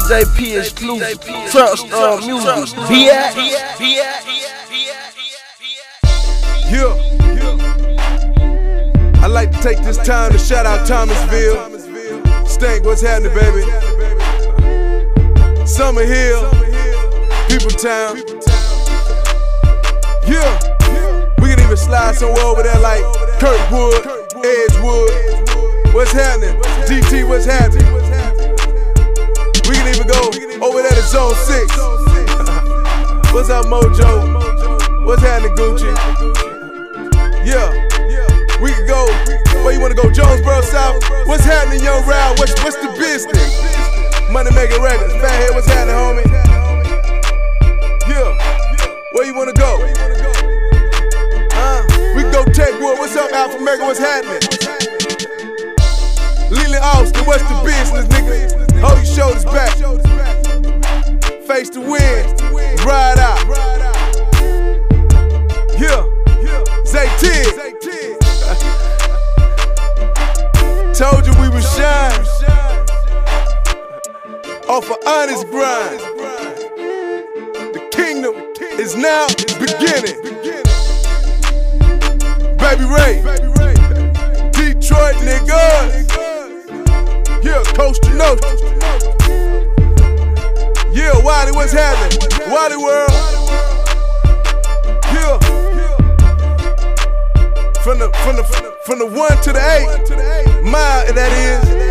CJP exclusive. Trap Star uh, Music. At. Yeah. I like to take this time to shout out Thomasville. Stank, what's happening, baby? Summer Hill, People Town. Yeah. We can even slide somewhere over there like Kirkwood, Edgewood. What's happening? GT, what's happening? Zone 6. what's up, Mojo? What's happening, Gucci? Yeah. We can go. Where you wanna go? Jonesboro South. What's happening, Young Round? What's what's the business? Money making records. Fathead, what's happening, homie? Yeah. Where you wanna go? Uh, we can go Techwood. What's up, Alpha Mega? What's happening? Leland Austin, what's the business, nigga? Hold your shoulders back. Face the wind. Ride out. Yeah. Zay Tig. Told you we would shine. Off an honest grind. The kingdom is now beginning. Baby Ray. Detroit niggas. Yeah, coast to coast. What's happening? Wiley World. Yeah. From the from the from the one to the eight, mile that is.